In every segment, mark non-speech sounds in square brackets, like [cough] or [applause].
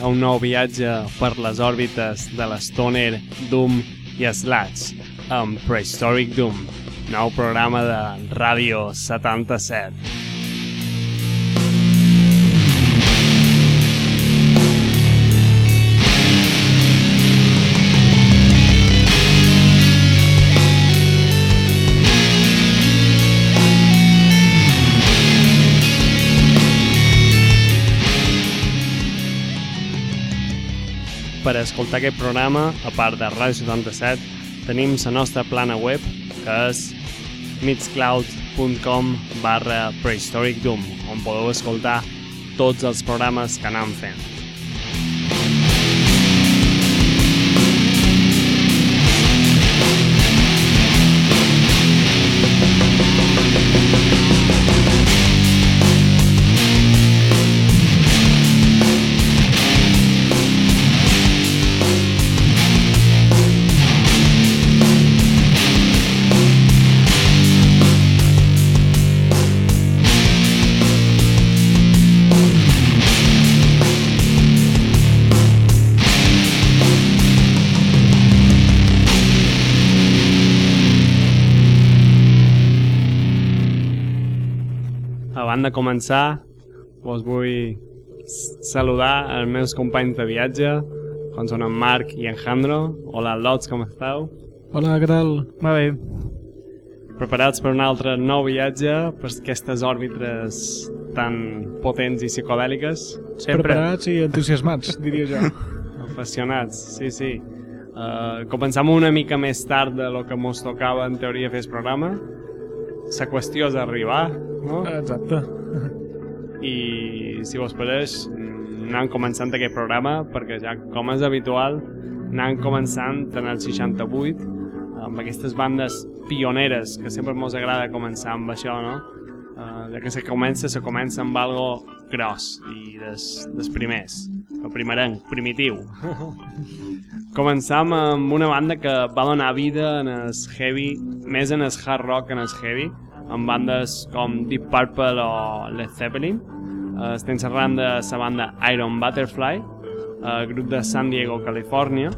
a un nou viatge per les òrbites de l'Stoner, Doom i Slats amb Prehistoric Doom, nou programa de Ràdio 77. Escoltar aquest programa, a part de Ràdio 77, tenim la nostra plana web, que és mixcloud.com barra Prehistoric Doom, on podeu escoltar tots els programes que anem fent. De començar, vos vull saludar els meus companys de viatge, com són en Marc i en Jandro. Hola, Lots, com esteu? Hola, què tal? Va bé. Preparats per un altre nou viatge per aquestes òrbites tan potents i psicodèliques? Sempre. Preparats i entusiasmats, diria jo. [laughs] Apassionats, sí, sí. Uh, començam una mica més tard de lo que mos tocava en teoria fer el programa. La qüestió és arribar, no? Exacte. I si vos pareix, anem començant aquest programa perquè ja, com és habitual, anem començant en el 68 amb aquestes bandes pioneres que sempre ens agrada començar amb això, no? Uh, de que se comença, se comença amb algo gros i des, des primers, el primerenc, primitiu. [laughs] Començam amb una banda que va donar vida en el heavy, més en el hard rock que en el heavy, amb bandes com Deep Purple o Led Zeppelin. Uh, estem xerrant de la banda Iron Butterfly, uh, grup de San Diego, Califòrnia.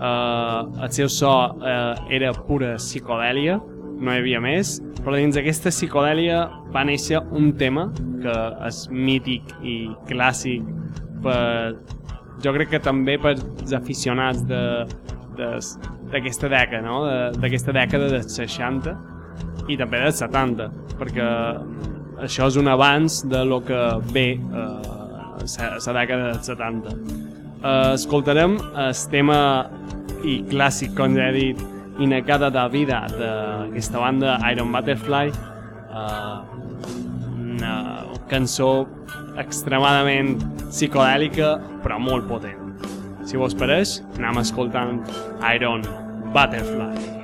Uh, el seu so uh, era pura psicodèlia, no hi havia més, però dins d'aquesta psicodèlia va néixer un tema que és mític i clàssic per, jo crec que també per els aficionats d'aquesta dècada, no? d'aquesta dècada dels 60, i també dels 70, perquè això és un avanç de lo que ve eh, la dècada dels 70. Eh, escoltarem el tema i clàssic, com ja he dit, Inacada da Vida d'aquesta banda Iron Butterfly, eh, una cançó extremadament psicodèlica però molt potent. Si vos pareix, anem escoltant Iron Butterfly.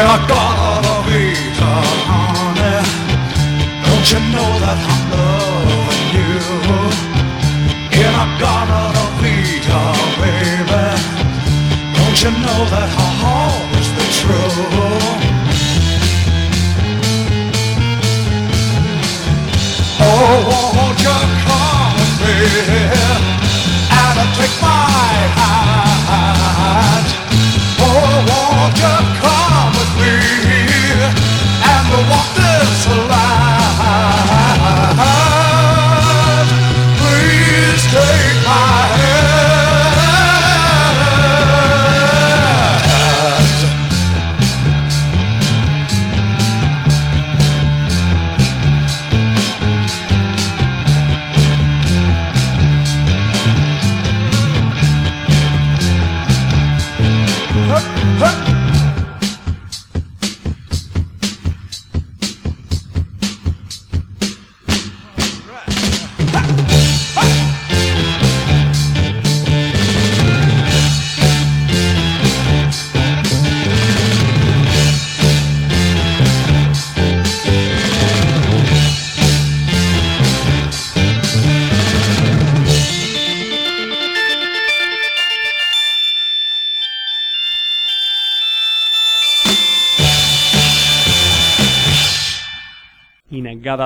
Well, I gotta be visa, honey. Don't you know that I'm loving you? And I gotta be visa, baby. Don't you know that her heart is the truth? Oh, won't you come, baby?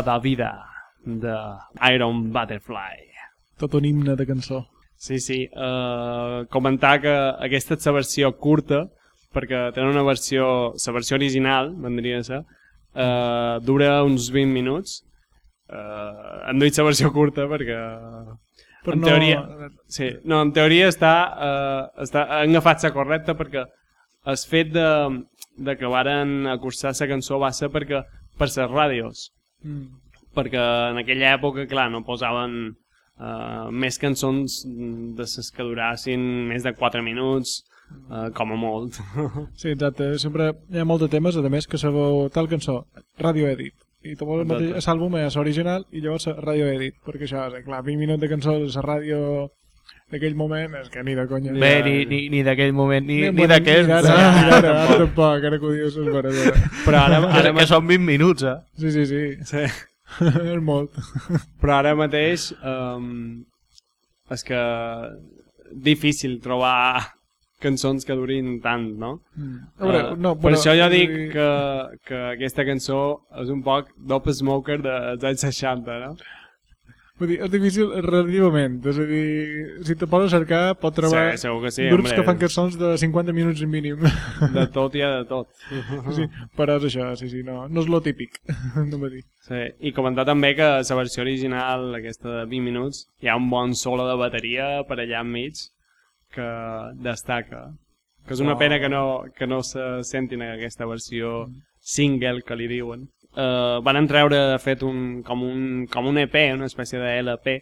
De vida de Iron Butterfly. Tot un himne de cançó. Sí, sí. Uh, comentar que aquesta és la versió curta, perquè tenen una versió, la versió original, vendria a ser, uh, dura uns 20 minuts. Uh, han duit la versió curta perquè... Però en no- teoria... Sí, no, en teoria està, uh, està agafat la correcta perquè el fet de, de que varen acursar la cançó va ser perquè per les ràdios Mm. perquè en aquella època, clar, no posaven uh, més cançons de les que durassin més de 4 minuts, uh, com a molt. [laughs] Sí, exacte. Sempre hi ha molt de temes, a més, que sabeu tal cançó, radio edit. I vols el mateix àlbum és original i llavors radio edit, perquè això, clar, 20 minuts de cançó de la ràdio d'aquell moment és que ni de conya. Bé, ni, ni, ni d'aquell moment, ni, ni, bueno, d'aquest. Ni d'ara, ni d'ara, ara tampoc, ara que ho dius és vera. Però ara, Ara ara, que són 20 minuts, eh? Sí, sí, sí. sí, [laughs] és molt. però ara mateix um, és que difícil trobar cançons que durin tant, no? A veure, Uh, no, per però- això jo dic que, que aquesta cançó és un poc Dope Smoker dels anys 60, no? Vull dir, és difícil relativament. És a dir, si te poses a cercar, pot trobar Sí, segur que sí, grups hombre. que fan cançons de 50 minuts mínim. De tot hi ha de tot. sí, però és això, sí, sí, no, no és lo típic, [laughs] no dit. Sí, i comentar també que la versió original, aquesta de 20 minuts, hi ha un bon solo de bateria per allà enmig que destaca. Que és una Oh. pena que no, que no se sentin en aquesta versió single que li diuen. Uh, van entreure, de fet, un, com, un, com un EP, una espècie de LP,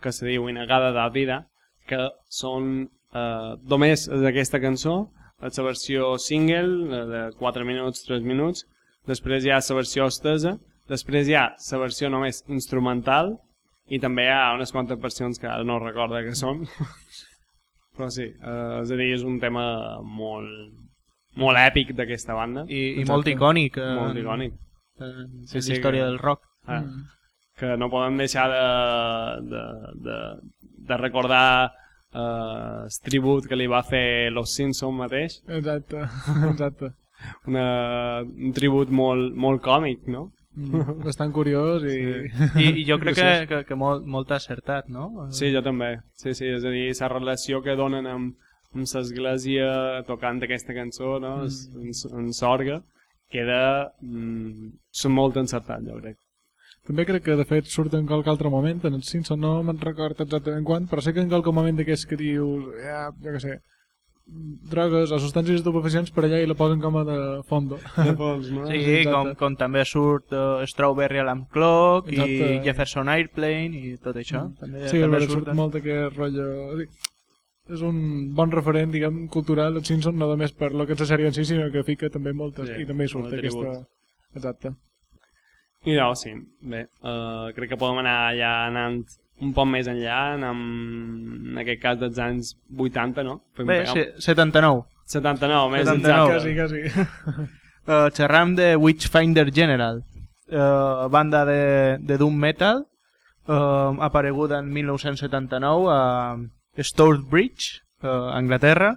que se diu Inagada de Vida, que són uh, només d'aquesta cançó, és la versió single, eh, de 4 minuts, 3 minuts, després hi ha la versió estesa, després hi ha la versió només instrumental, i també hi ha unes quantes versions que ara no recordo que són. [laughs] Però sí, eh, és a dir, és un tema molt, molt èpic d'aquesta banda. I, i molt icònic. Eh, Molt icònic. En, Sí, sí, sí, la història que- del rock. Ah, que no podem deixar de, de, de, de recordar eh, el tribut que li va fer Los Simpsons mateix. Exacte, [laughs] exacte. Una, un tribut molt, molt còmic, no? Mm, Bastant curiós i... I, i jo crec que, que, que molt, molt acertat, no? Sí, jo també. Sí, sí, és a dir, la relació que donen amb, amb l'església tocant aquesta cançó, no? Mm. En, en sorga, queda mm, són molt encertat, jo crec. També crec que de fet surt en qualque altre moment, en el Simpson no me'n record exactament quan, però sé que en qualque moment d'aquests que dius, ja, jo què sé, drogues o substàncies estupefacients per allà i la posen com a de fondo. [laughs] De fons, no? Sí, exacte. com, com també surt uh, Strawberry Alarm Clock i Exacte. Jefferson Airplane i tot això. També, Sí, també surt molt aquest rotllo... és dir, És un bon referent, diguem, cultural, el Simpson, no només per lo que és la sèrie en si, sinó que fica també moltes, Sí, i també hi surt de aquesta... tribut. Exacte. I no, sí, bé, uh, crec que podem anar ja anant un poc més enllà, amb, en aquest cas dels anys 80, no? Podem Bé, pegar se, 79. 79, més 79. exacte. Quasi, quasi. Uh, [laughs] xerram de Witchfinder General, uh, banda de, de Doom Metal, uh, apareguda en 1979 a Stourbridge, uh, Anglaterra.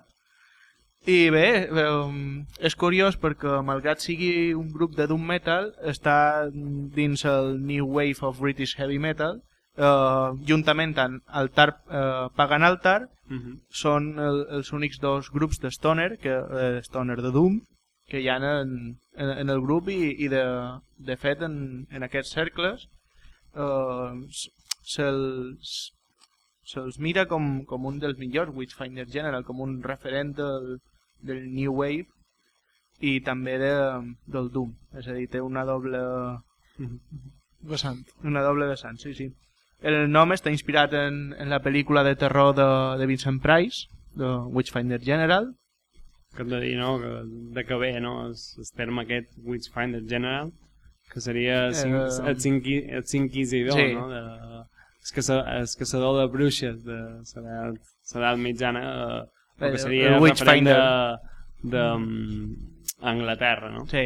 I bé, um, és curiós perquè malgrat sigui un grup de Doom Metal, està dins el New Wave of British Heavy Metal eh, juntament amb Altar, eh, Pagan Altar, Mhm. són el, els únics dos grups de Stoner, que, eh, Stoner de Doom, que hi ha en, en, en el grup i, i de, de fet en, en aquests cercles eh, se'ls se'ls mira com, com un dels millors Witchfinder General, com un referent del, del New Wave i també de, del Doom, és a dir, té una doble Vessant. una doble vessant, sí, sí. El nom està inspirat en, en la pel·lícula de terror de, de Vincent Price, de Witchfinder General, que hem de dir, no?, que, de que ve, no?, el, el terme aquest Witchfinder General, que seria el, cinc, Eh, el, cinqui, el cinquisidor, sí. no?, de, el, caça, el caçador de bruixes de l'edat mitjana, eh, el que seria el referent de, de um, Anglaterra, no? Sí.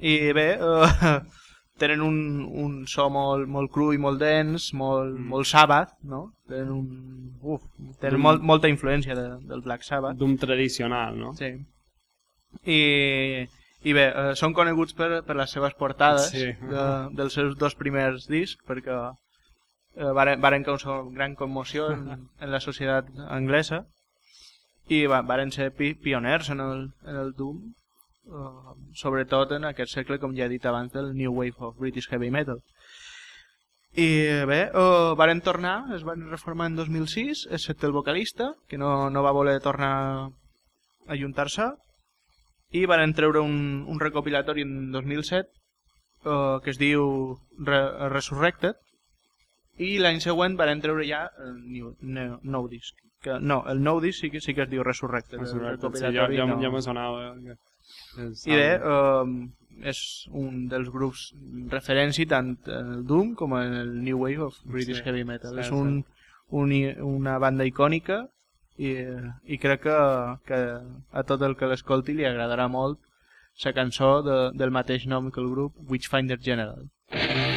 I bé, eh, [laughs] tenen un, un so molt, molt cru i molt dens, molt, Mm. molt Sabbath, no? Tenen, un, uf, tenen molt, molta influència de, del Black Sabbath. D'un tradicional, no? Sí. I, i bé, eh, són coneguts per, per les seves portades Sí. de, dels seus dos primers discs, perquè eh, varen, varen causar gran commoció en, [laughs] en la societat anglesa i va, varen ser pi, pioners en el, en el Doom, eh, sobretot en aquest segle, com ja he dit abans, del New Wave of British Heavy Metal. I bé, uh, varen tornar, es van reformar en 2006, excepte el vocalista, que no, no va voler tornar a juntar-se, i van treure un, un recopilatori en 2007 uh, que es diu Re Resurrected, i l'any següent van treure ja el new, nou, nou disc. Que, no, el nou disc sí que, sí que es diu Resurrected. el Sí, recopilatori jo, no. jo me sonava que... és- I bé, eh, és un dels grups referència tant en el Doom com en el New Wave of British Sí, Heavy Metal. sí, és un, un, una banda icònica i, i crec que, que a tot el que l'escolti li agradarà molt la cançó de, del mateix nom que el grup, Witchfinder General. Coming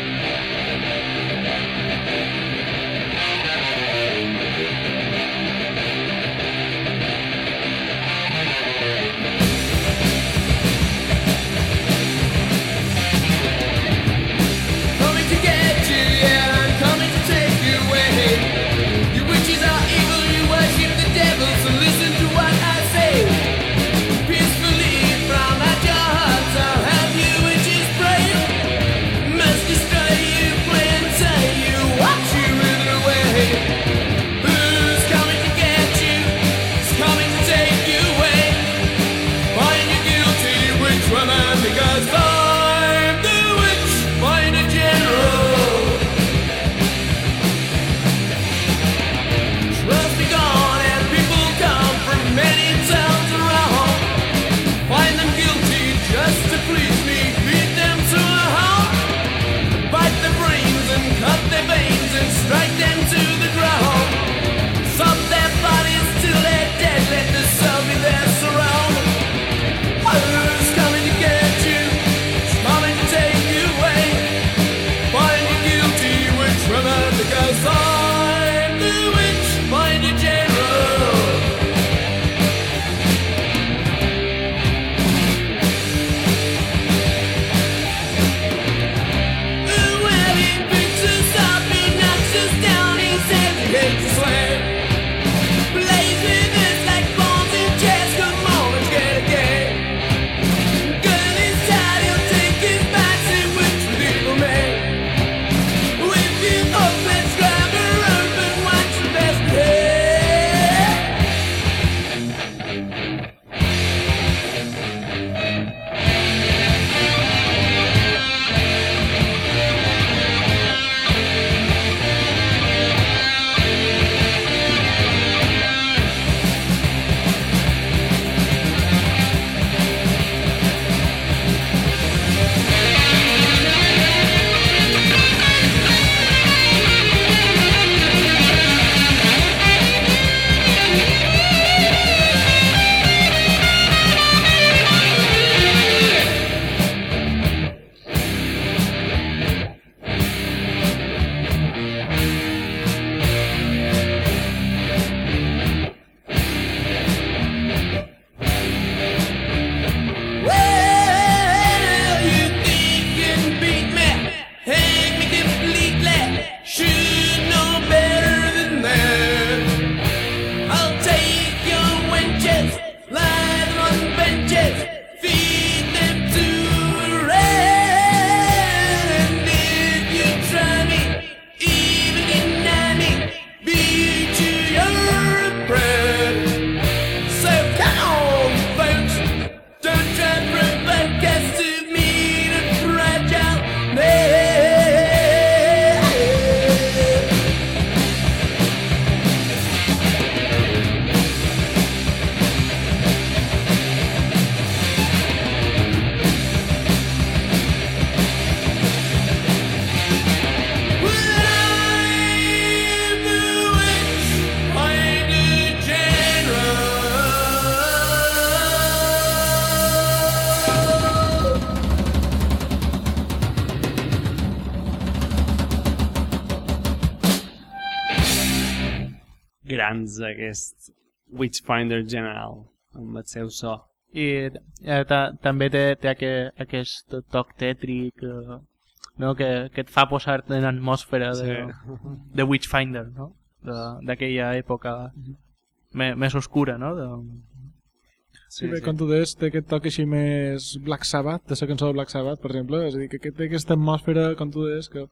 grans aquest Witchfinder General amb el seu so. I eh, ta, també té, té aquest, aquest toc tètric eh, no? que, que et fa posar-te en atmosfera de, Sí. de Witchfinder, no? De- d'aquella època me, més oscura, no? De, Sí, bé, com tu deies, té aquest toc així més Black Sabbath, de la cançó de Black Sabbath, per exemple, és a dir, que té aquesta atmosfera, com tu deies, que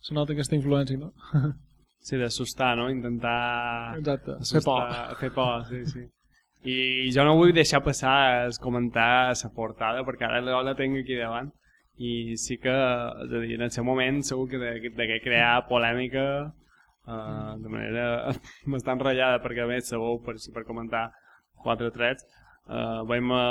se nota aquesta influència, no? [laughs] Sí, d'assustar, no? Intentar... Exacte, fer por. assustar- Fer por, sí, sí. I jo no vull deixar passar el comentar la portada, perquè ara la, la tinc aquí davant. I sí que, és a dir, en el seu moment segur que de, de crear polèmica uh, de manera [laughs] bastant ratllada, perquè a més segur, per, per comentar quatre trets, uh, veiem a,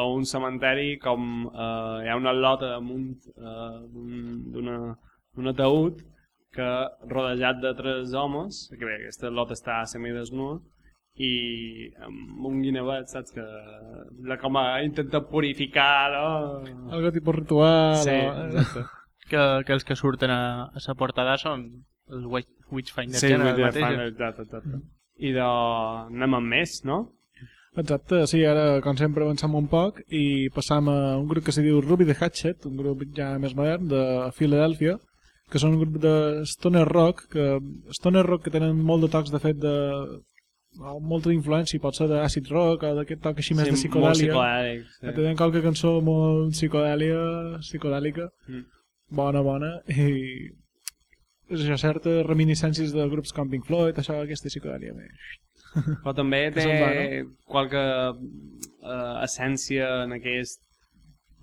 a un cementeri com uh, hi ha una lota damunt uh, d'un ataúd que rodejat de tres homes, que bé, aquesta lota està semidesnua, i amb un guinevet, saps, que la com a intenta purificar, no? Algo tipus ritual. Sí, o... exacte. que, que els que surten a, a la portada són els Witch, Witchfinder Sí, fan, exacte, exacte. I de... anem amb més, no? Exacte, sí, ara, com sempre, avancem un poc i passam a un grup que se diu Ruby the Hatchet, un grup ja més modern de Filadèlfia, que són un grup de stoner rock, que stoner rock que tenen molt de tocs, de fet, de molta influència, pot ser d'acid rock o d'aquest toc així més sí, de Molt psicodèlia. Sí. Tenen qualque cançó molt psicodèlia, psicodèlica, Mm. bona, bona, i és això, certes reminiscències de grups com Pink Floyd, això, aquesta psicodèlia més. Però també [laughs] té va, qualque uh, essència en aquest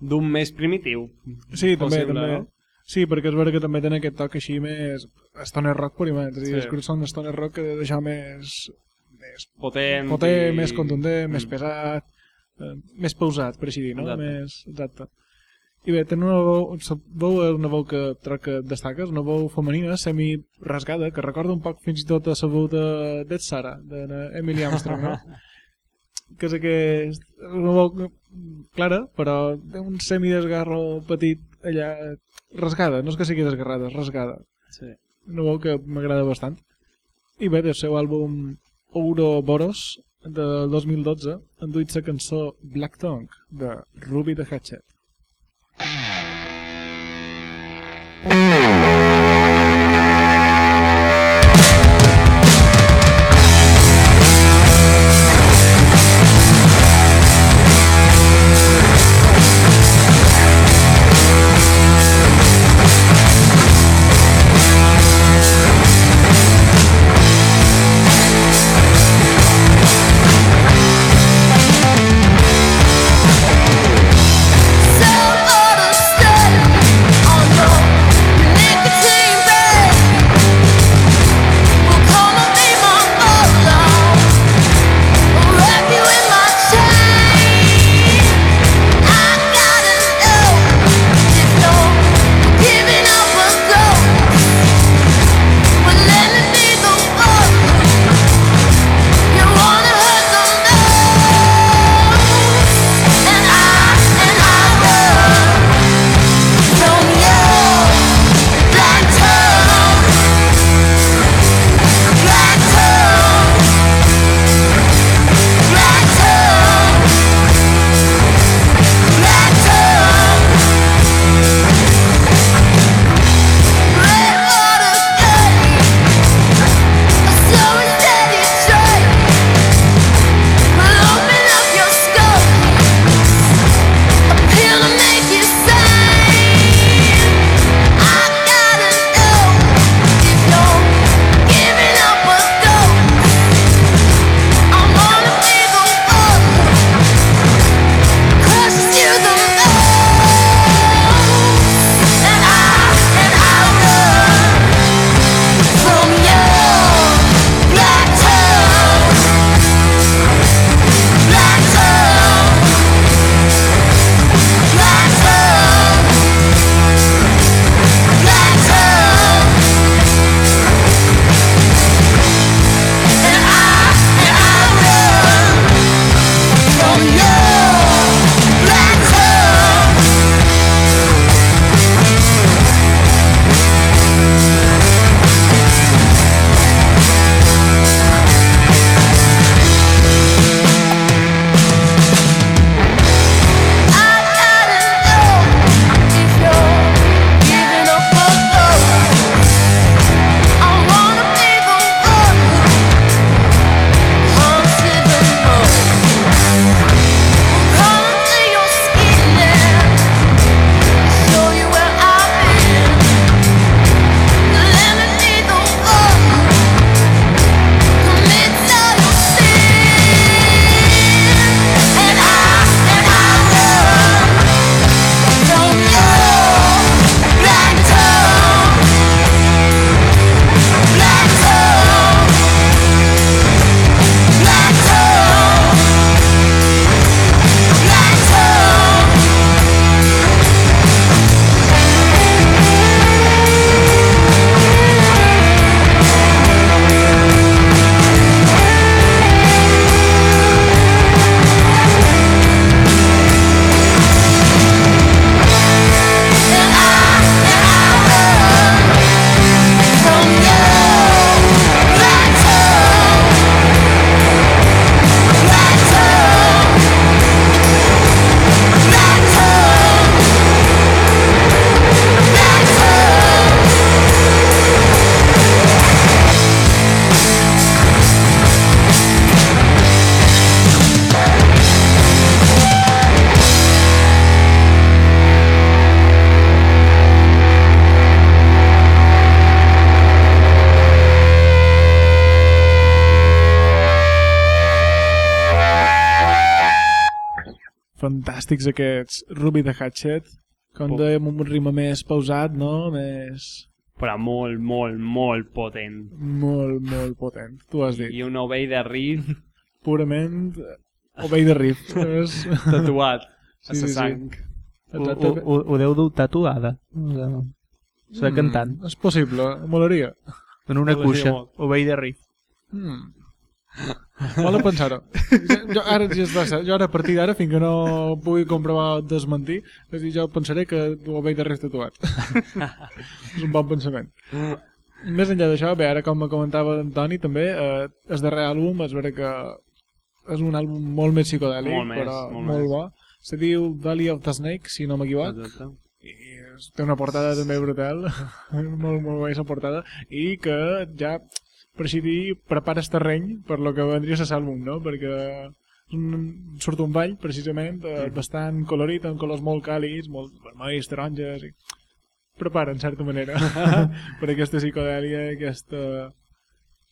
d'un més primitiu. Sí, també, possible, també. no? Sí, perquè és vera que també tenen aquest toc així més stoner rock més. És a dir, Sí. els grups són stoner rock que deixar més, més Potent. potent, i- més contundent, més Mm. pesat, eh, més pausat, per així dir, no? Exacte. Més, exacte. I bé, tenen una veu, veu una veu que troc que destaca, és una veu femenina, semi-rasgada, que recorda un poc fins i tot a la veu de Dead Sara, d'Emily Armstrong, no? [laughs] que és aquest, una veu clara, però té un semidesgarro petit allà, rasgada, no és que sigui desgarrada, és rasgada. Sí. Una veu que m'agrada bastant. I bé, del seu àlbum Ouroboros, de 2012, han duit la cançó Black Tongue, de Ruby the Hatchet. Some fantàstics aquests Ruby the Hatchet, com amb un ritme més pausat, no? Més... Però molt, molt, molt potent. Molt, molt potent. Tu has dit. I un ovell de riff Purament ovell de riff. és... tatuat a Sí, sa sí, sí. sang. Ho, ho, ho, ho deu dur tatuada. Serà Mm, cantant. És possible, molaria. En una cuixa. Ovell de riff. Mm. Val a pensar-ho. Jo, ara ja es va ser. Jo ara a partir d'ara, fins que no pugui comprovar o desmentir, és dir, jo pensaré que ho veig de res tatuat. [laughs] és un bon pensament. Més enllà d'això, bé, ara com me comentava Antoni també, eh, el darrer àlbum és vera que és un àlbum molt més psicodèlic, Molt més, però molt molt, bo. Se diu Valley of the Snake, si no m'equivoc. Exacte. i té una portada també brutal [laughs] molt, molt bé la portada i que ja per així dir prepares terreny per lo que vendria a l'àlbum no? perquè un, surt un ball precisament eh, bastant colorit amb colors molt càlids molt vermells, taronges i prepara en certa manera [laughs] per aquesta psicodèlia aquesta,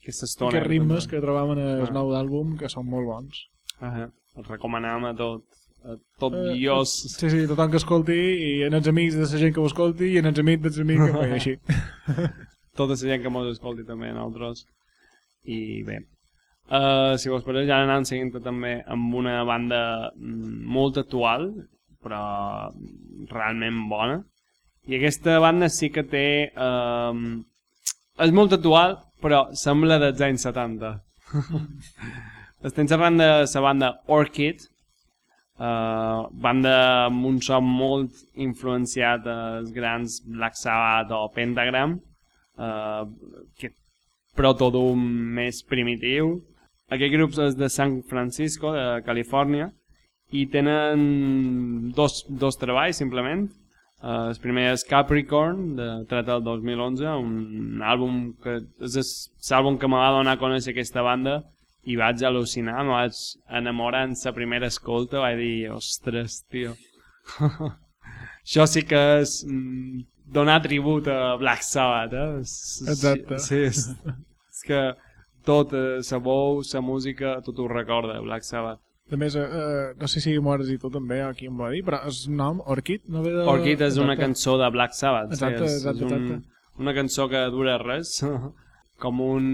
Aquesta estona. aquests ritmes que trobam en el Ah. nou àlbum que són molt bons Uh El recomanam a tot, a tot Eh, guiós. sí, sí, tothom que escolti i en els amics de la gent que ho escolti i en els amics dels amics que ho així [laughs] [laughs] tota la gent que mos escolti també, nosaltres. I bé, uh, si vos pareix, ja anant seguint també amb una banda mm, molt actual, però realment bona. I aquesta banda sí que té... Um, és molt actual, però sembla dels anys 70. [laughs] Estem parlant de la banda Orchid, Uh, banda amb un so molt influenciat als grans Black Sabbath o Pentagram uh, que proto-doom més primitiu aquest grup és de San Francisco de Califòrnia i tenen dos, dos treballs simplement uh, el primer és Capricorn de, tret del 2011 un àlbum que és l'àlbum que me va donar a conèixer aquesta banda i vaig al·lucinar, me vaig enamorar en la primera escolta, vaig dir, ostres, tio. [laughs] Això sí que és mm, donar tribut a Black Sabbath, eh? Exacte. Sí, és, és que tot, eh, la veu, la música, tot ho recorda, Black Sabbath. A més, eh, eh, no sé si has dit tu també aquí em va dir, però el nom Orchid no ve de... Orchid és una Exacte. cançó de Black Sabbath. Exacte, sí, és, exacte, és un, exacte. Una cançó que dura res, [laughs] com un...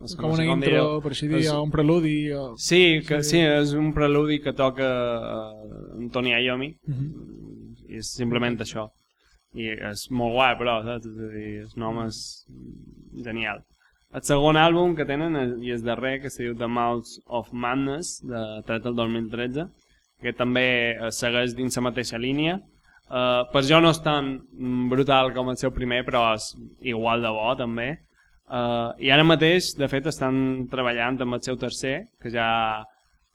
no sé Com sé una com intro, dir-ho. per així dir, És- un preludi, o... Sí, que, sí. és un preludi que toca uh, Antoni Iommi Mhm. i és simplement això i és molt guai però saps? És dir, el nom és genial. El segon àlbum que tenen i és darrer que se diu The Mouths of Madness de tret del 2013 que també eh, segueix dins la mateixa línia. Uh, per jo no és tan mm, brutal com el seu primer però és igual de bo també. Uh, I ara mateix, de fet, estan treballant amb el seu tercer, que ja...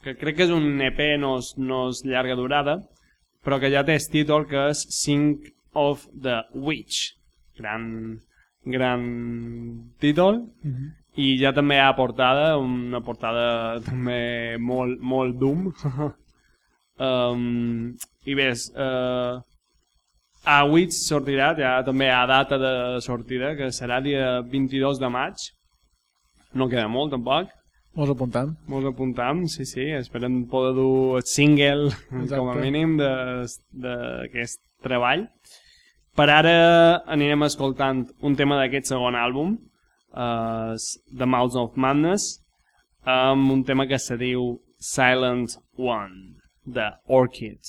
que crec que és un EP, no és, no és llarga durada, però que ja té el títol que és Sing of the Witch. Gran, gran títol. Mhm. I ja també hi ha portada, una portada [laughs] també molt, molt doom. [laughs] um, I bé, uh, a Witch sortirà, ja també a data de sortida, que serà dia 22 de maig. No queda molt, tampoc. Mos apuntam. Mos apuntam, sí, sí, esperem poder dur el single, Exacte. com a mínim, d'aquest treball. Per ara anirem escoltant un tema d'aquest segon àlbum, uh, The Mouths of Madness, amb un tema que se diu Silent One, de Orchid.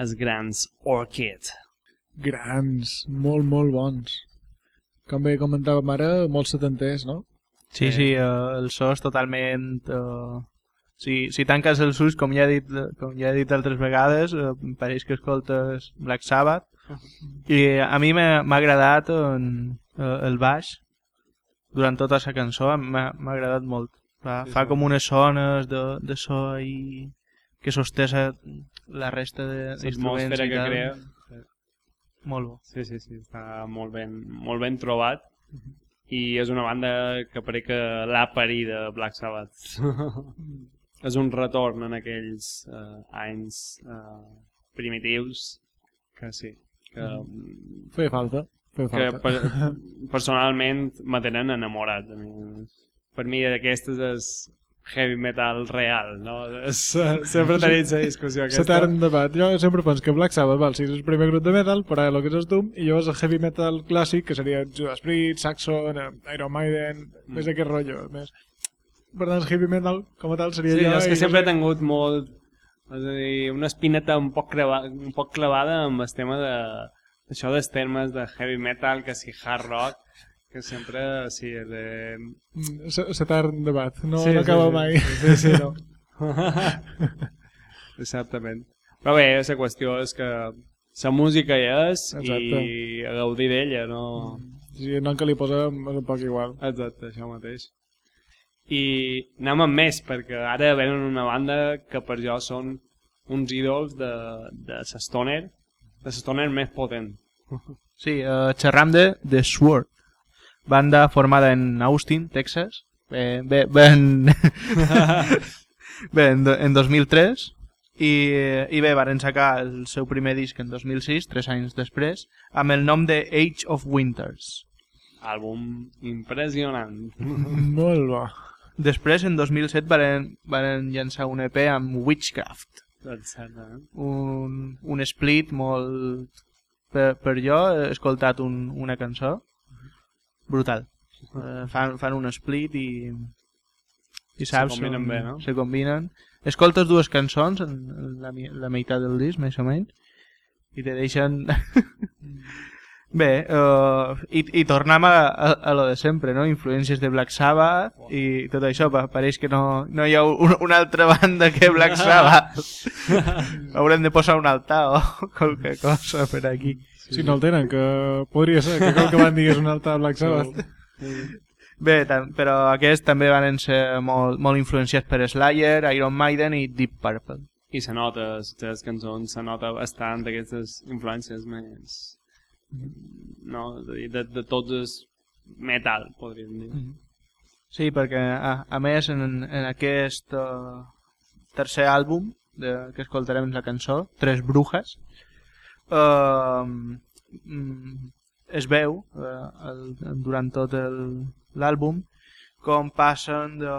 Els grans Orchid. Grans, molt, molt bons. Com bé comentàvem ara, molt setanters, no? Sí, sí, uh, el so és totalment... Uh, si, si tanques els ulls, com ja he dit, com ja he dit altres vegades, uh, pareix que escoltes Black Sabbath. [laughs] I a mi m'ha agradat en, uh, el baix durant tota la cançó, m'ha agradat molt. Fa, fa com unes zones de, de so i que sosté la- resta de- d'instruments L'atmosfera i que tal. crea. Molt bo. Sí, sí, sí, està molt ben, molt ben trobat. I és una banda que crec que l'ha parit de Black Sabbath. [laughs] és un retorn en aquells eh, anys eh, primitius que sí, que, Feia falta. Feia que falta. per, [laughs] personalment me tenen enamorat. A mi. Per mi aquestes és heavy metal real, no? És, sempre tenim la discussió aquesta. L'etern debat. Jo sempre penso que Black Sabbath, val, sí, és el primer grup de metal, però el que és el Doom, i llavors el heavy metal clàssic, que seria Judas Priest, Saxon, eh, Iron Maiden, mm. més aquest rotllo. Més. Per tant, el heavy metal, com a tal, seria Sí, allò... és que sempre he tingut molt... És a dir, una espineta un poc, creva, un poc clavada amb el tema de això dels termes de heavy metal, que si hard rock, que sempre, sí, de... Mm, s- L'etern debat. No, sí, no acaba sí, mai. Sí, sí, no. [laughs] Exactament. Però bé, la qüestió és que la música hi és Exacte. i a gaudir d'ella, no... Si el nom que li posem és un poc igual. Exacte, això mateix. I anem amb més, perquè ara venen una banda que per jo són uns ídols de, de l'Stoner, de l'Stoner més potent. Sí, uh, xerram de The Sword, banda formada en Austin, Texas. Bé, bé, bé, en, bé en, en 2003 i, i bé, varen sacar el seu primer disc en 2006, tres anys després, amb el nom de Age of Winters. Àlbum impressionant. [laughs] Molt bo. Després, en 2007, varen, varen llançar un EP amb Witchcraft, un, un split molt... Per, per jo he escoltat un, una cançó brutal. Eh, fan, fan un split i, i saps... combinen on- bé, no? Se combinen. Escoltes dues cançons en, la, la meitat del disc, més o menys, i te deixen... [laughs] Bé, uh, i, i tornem a, a, a lo de sempre, no? Influències de Black Sabbath i tot això, pa, pareix que no, no hi ha un, una altra banda que Black [laughs] Sabbath. [laughs] Haurem de posar un altar o qualque cosa per aquí. Si no el tenen, que podria ser que qualque banda digués un altre Black Sabbath. Bé, però aquests també van ser molt, molt influenciats per Slayer, Iron Maiden i Deep Purple. I se nota, les cançons, se nota bastant d'aquestes influències més... No, de, de, de tots és metal, podríem dir. Sí, perquè a, a més en, en aquest uh, tercer àlbum de, que escoltarem la cançó, Tres Brujas, mm, es veu uh, el, durant tot l'àlbum com passen de,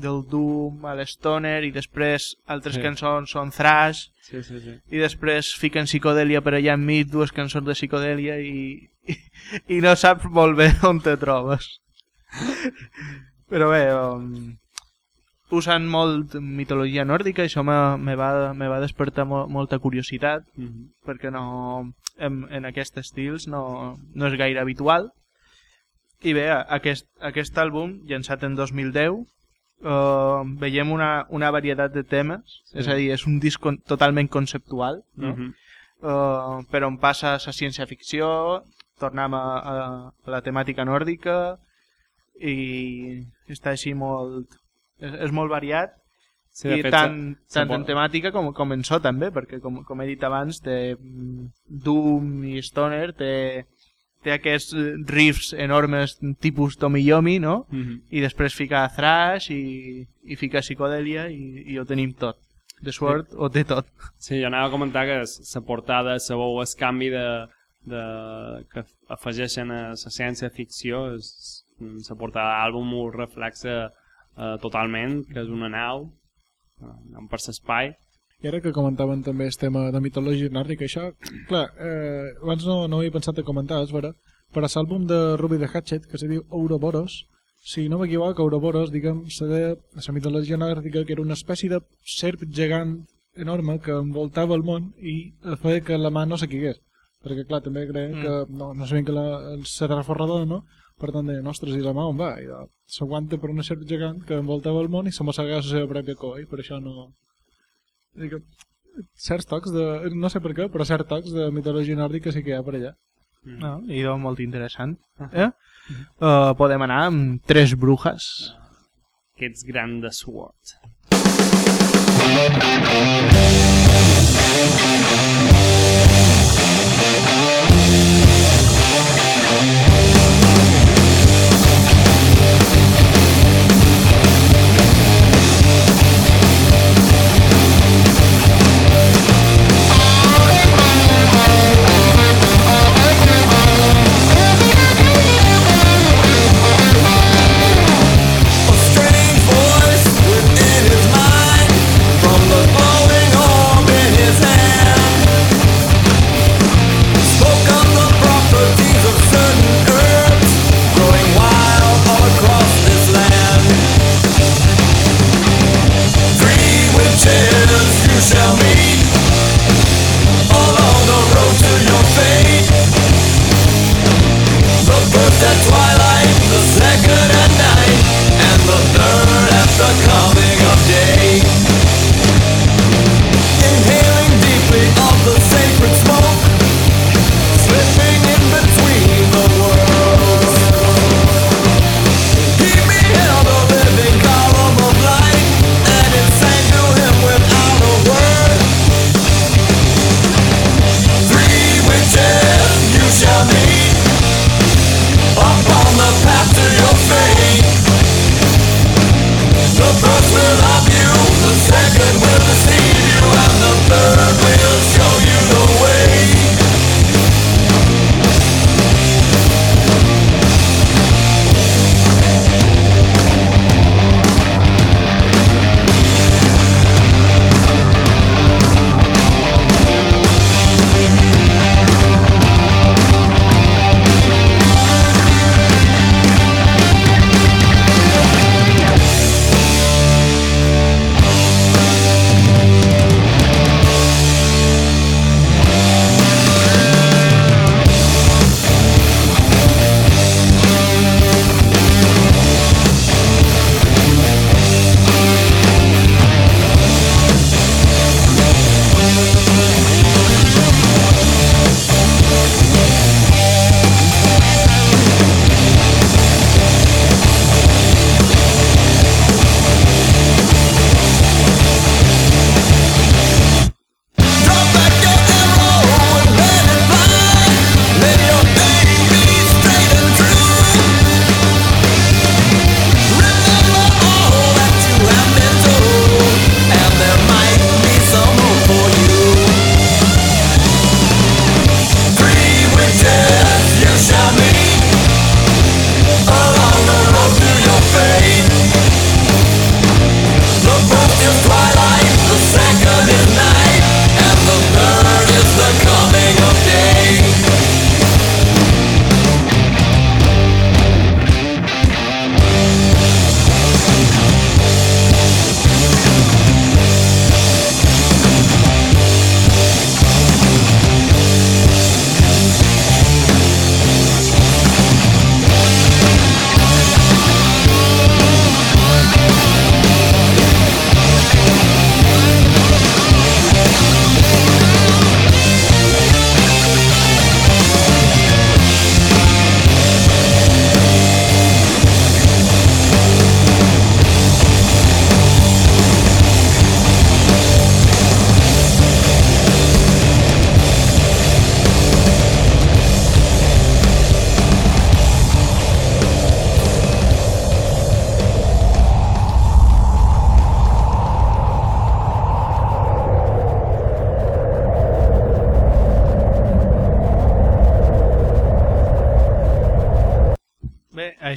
del Doom a l'Stoner i després altres Sí. cançons són thrash Sí, sí, sí. i després fiquen psicodèlia per allà enmig, dues cançons de psicodèlia i, i, i no saps molt bé [laughs] on te trobes. Però bé, um, usen molt mitologia nòrdica, això me, me, va, me va despertar mo, molta curiositat, Mm -hmm. perquè no, en, en aquests estils no, no és gaire habitual. I bé, aquest, aquest àlbum, llançat en 2010, uh, veiem una, una varietat de temes, Sí. és a dir, és un disc con, totalment conceptual, no? Mm -hmm. uh, per on passa la ciència-ficció, tornem a, a, a la temàtica nòrdica i està així molt... És, és molt variat Sí, i de fet, tant, tant en temàtica com, com en so també, perquè com, com he dit abans, té mm, Doom i Stoner, té, té aquests eh, riffs enormes tipus Tomiyomi, no? Mhm. I després fica thrash i, i fica psicodèlia i, i ho tenim tot. The Sword ho té tot. Sí, jo anava a comentar que la portada, sabeu, el canvi de, de, que afegeixen a la ciència-ficció, la portada de l'àlbum ho reflexa eh, totalment, que és una nau, eh, anant per l'espai. I ara que comentaven també el tema de mitologia nòrdica, això, clar, eh, abans no, no ho he pensat a comentar, és vera, però l'àlbum de Ruby the Hatchet, que se diu Ouroboros, si no m'equivoco, Ouroboros, diguem, se de la mitologia nòrdica, que era una espècie de serp gegant enorme que envoltava el món i feia que la mà no s'aquigués. Perquè, clar, també creien que no, no sabien que la, fos redona, no? Per tant, deien, ostres, i la mà on va? I s'aguanta per una serp gegant que envoltava el món i se mossegava la seva pròpia cua, i per això no... Que certs tocs de... No sé per què, però certs tocs de mitologia nòrdica sí que hi ha per allà. No, I doncs molt interessant. Eh? Uh, podem anar amb tres brujas. Aquests gran de Sword. A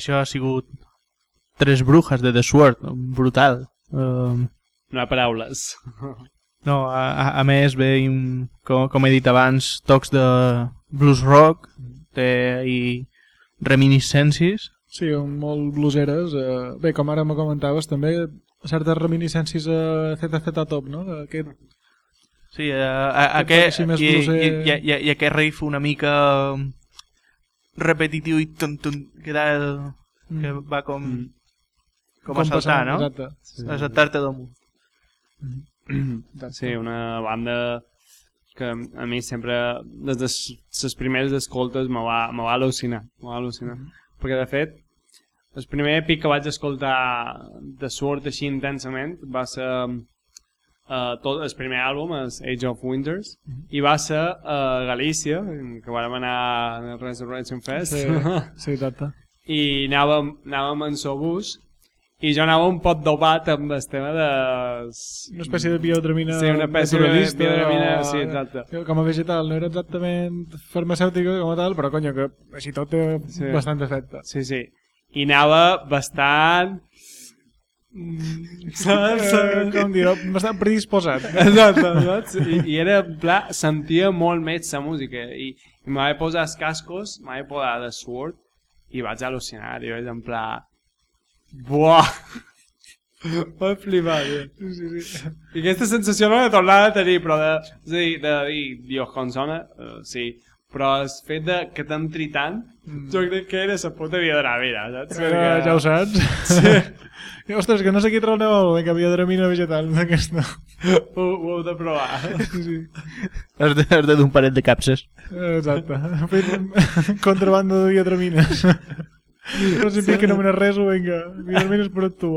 això ha sigut tres brujas de The Sword, brutal. Uh, No hi ha paraules. no, a, a, a més veiem, com, com he dit abans, tocs de blues rock té, i reminiscències. Sí, molt bluseres. Eh, bé, com ara me comentaves, també certes reminiscències a ZZ Top, no? Aquest Sí, uh, a, a, així més i, i, i, i, i aquest riff una mica um, repetitiu i ton, ton, que, da, que va com, Mm. com, a saltar, no? Exacte. A saltar-te damunt. Sí, una banda que a mi sempre, des de les primeres escoltes, me va, me va al·lucinar. Me va al·lucinar. Perquè, de fet, el primer pic que vaig escoltar de Sword així intensament va ser uh, tot el primer àlbum, és Age of Winters, i va ser a Galícia, que vam anar a Resurrection Fest, Sí, [laughs] sí, exacte. i anàvem, anàvem en sobús, i jo anava un pot dopat amb el tema de... Una espècie de biodramina Sí, una espècie de biodramina, o- sí, exacte. Com a vegetal, no era exactament farmacèutica com a tal, però conya, que així tot té Sí. bastant efecte. Sí, sí. I anava bastant... Saps? Com dir bastant predisposat. [laughs] Exacte, saps? I, I era, en pla, sentia molt més la música. I, i me vaig posar els cascos, me vaig posar de Sword, i vaig al·lucinar, i vaig en pla... Buah! [laughs] Vaig flipar, tio. Sí, sí. I aquesta sensació no la tornava a tenir, però de, és a dir, de dir, Dios, com sona, uh, sí, però el fet de que t'entri tant, mm. jo crec que era la puta vida de la vida, saps? Era, ja ho saps. Sí. [laughs] Ostres, que no sé qui trobeu de que biodramina vegetal [laughs] d'aquesta. Ho, ho heu de provar. Sí. Has de, has de d'un parell de capses. Exacte. Fet [laughs] contrabando de biodramines. No sé que no me res o venga. Biodramines per tu.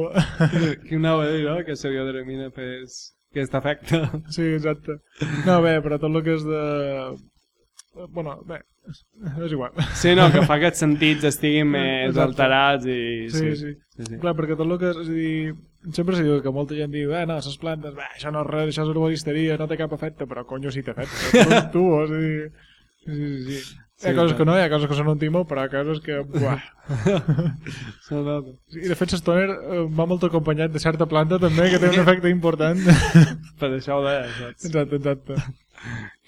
que una va dir, no? Que la biodramina fes aquest efecte. Sí, exacte. No, bé, però tot el que és de... Bueno, bé, és igual. Sí, no, que fa [laughs] que els sentits estiguin més Exacte. alterats i... Sí, sí. sí, sí. Clar, perquè tot el que és... és a dir, sempre se diu que molta gent diu, eh, no, les plantes, bé, això no és res, això és herboristeria, no té cap efecte, però conyo sí té efecte. [laughs] Tu, tu, és a dir... Sí, sí, sí. Hi ha Sí, coses que no, hi ha coses que són un timo, però hi ha coses que... Buah. [laughs] I de fet, l'Stoner eh, va molt acompanyat de certa planta també, que té un efecte important. Per això ho deia, saps? exacte, exacte.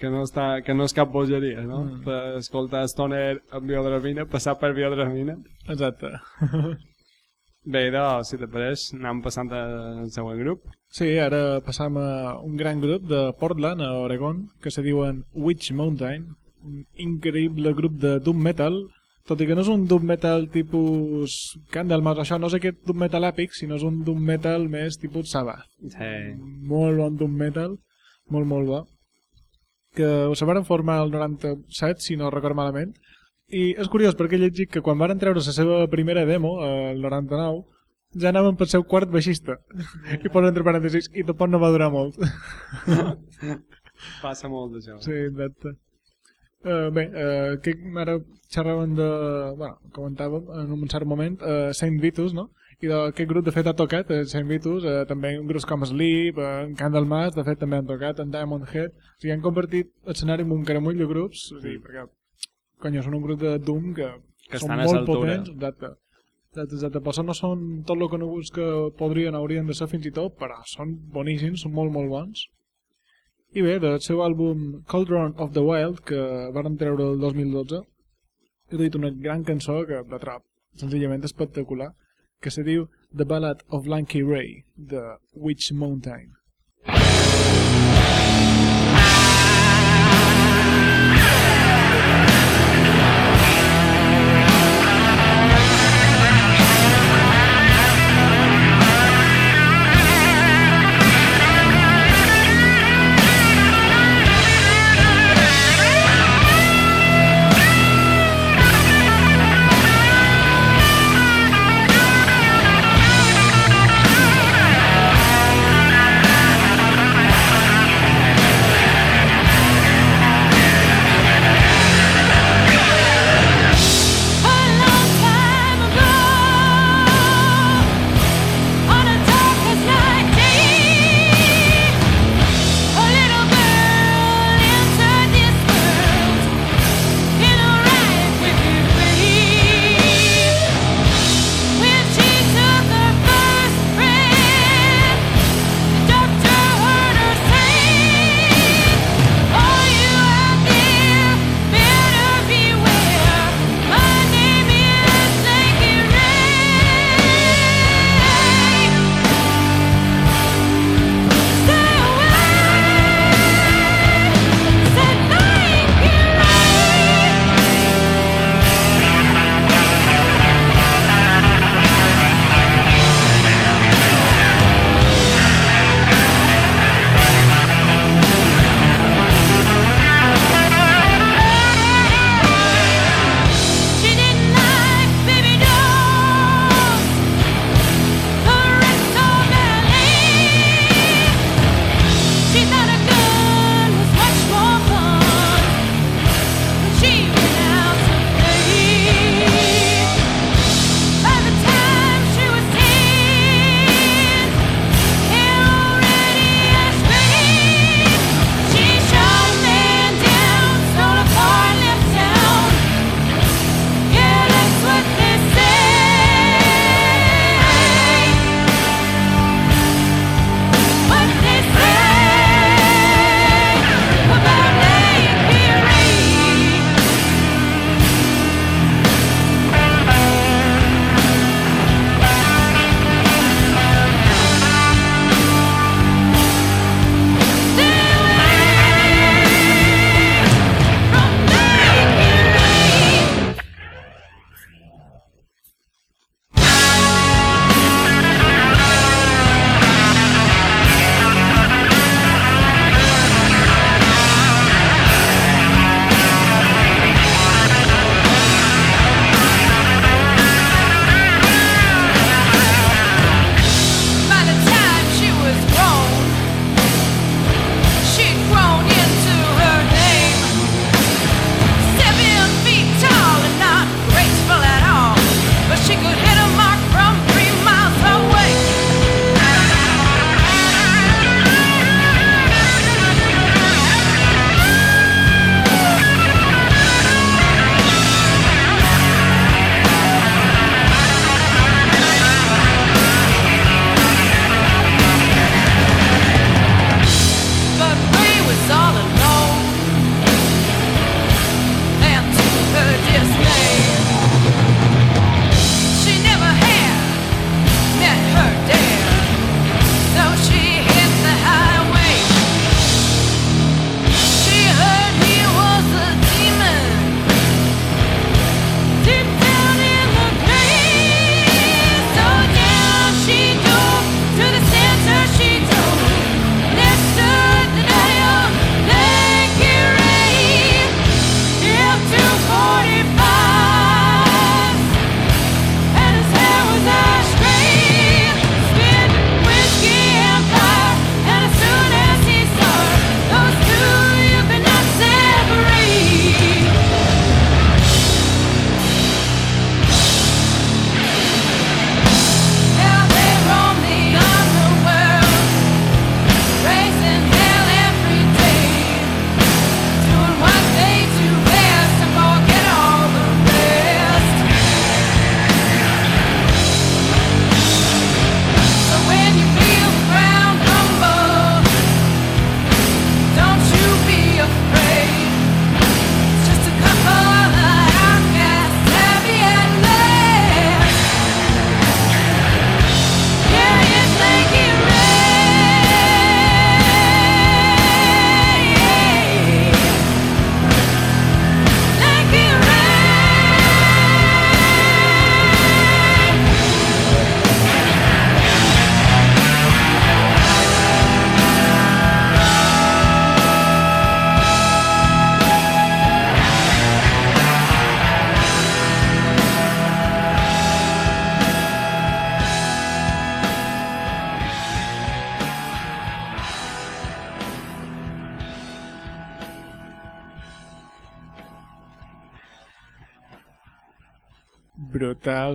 Que no, està, que no és cap bogeria, no? Mm. Per escoltar Stoner amb biodramina, passar per biodramina. Exacte. Bé, doncs, si te pareix, anem passant al següent grup. Sí, ara passam a un gran grup de Portland, a Oregon, que se diuen Witch Mountain, un increïble grup de Doom Metal, tot i que no és un Doom Metal tipus Candlemas, això no és aquest Doom Metal èpic, sinó és un Doom Metal més tipus Sabbath. Sí. Molt bon Doom Metal, molt, molt bo. Que se van formar el 97, si no record malament, i és curiós perquè he llegit que quan van treure la seva primera demo, el 99, ja anaven pel seu quart baixista. I posen entre parèntesis, i tampoc no va durar molt. [laughs] Passa molt d'això. Sí, exacte. Uh, bé, uh, que ara xerraven de... Bueno, comentàvem en un cert moment, uh, Saint Vitus, no? I d'aquest grup, de fet, ha tocat uh, Saint Vitus, uh, també grups com Sleep, uh, Candlemas, de fet, també han tocat, en Diamond Head. O sigui, han convertit l'escenari en un caramull de grups, o sigui, perquè, conyo, són un grup de Doom que, Que són estan molt potents, exacte. Exacte, exacte. Per això no són tot el coneguts que podrien, haurien de ser fins i tot, però són boníssims, són molt, molt bons. I bé, del seu àlbum Cauldron of the Wild, que varen treure el 2012, he dit una gran cançó que la trob senzillament espectacular, diu The Ballad of Lanky Ray, The Witch Mountain.